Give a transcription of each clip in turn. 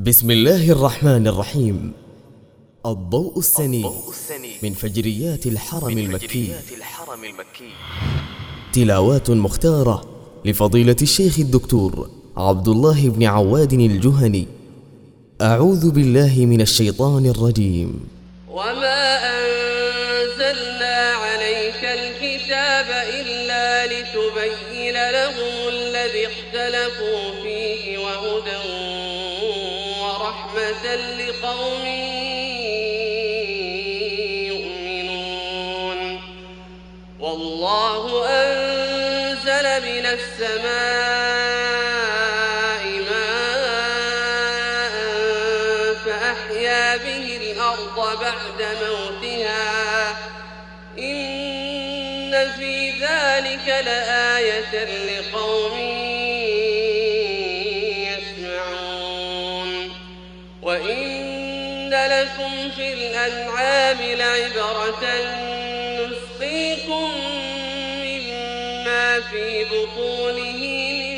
بسم الله الرحمن الرحيم. الضوء السني من فجريات الحرم المكي. الحرم المكي. تلاوات مختارة لفضيلة الشيخ الدكتور عبد الله بن عواد الجهني. أعوذ بالله من الشيطان الرجيم. وما أنزلنا عليك الكتاب إلا لتبين لهم الذي اختلفوا فيه وهدى ورحمة لقوم يؤمنون. والله أنزل من السماء ماء فأحيا به الأرض بعد موتها. إن في ذلك لآية لقوم لكم في الأنعام لعبرة نسقيكم مما في بطونه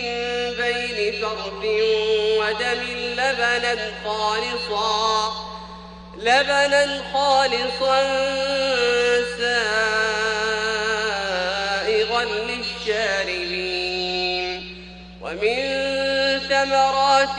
من بين فرث ودم لبنا خالصا لبنا خالصا سائغا للشاربين. ومن ثمرات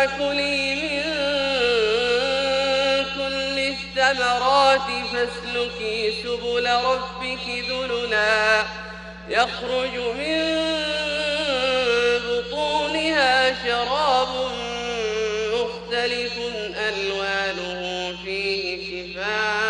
ثم كلي من كل الثمرات فاسلكي سبل ربك ذللا يخرج من بطونها شراب مختلف ألوانه فيه شفاء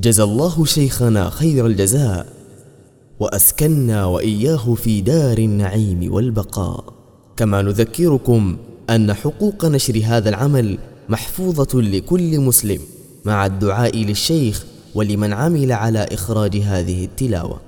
جزى الله شيخنا خير الجزاء وأسكنا وإياه في دار النعيم والبقاء. كما نذكركم أن حقوق نشر هذا العمل محفوظة لكل مسلم مع الدعاء للشيخ ولمن عمل على إخراج هذه التلاوة.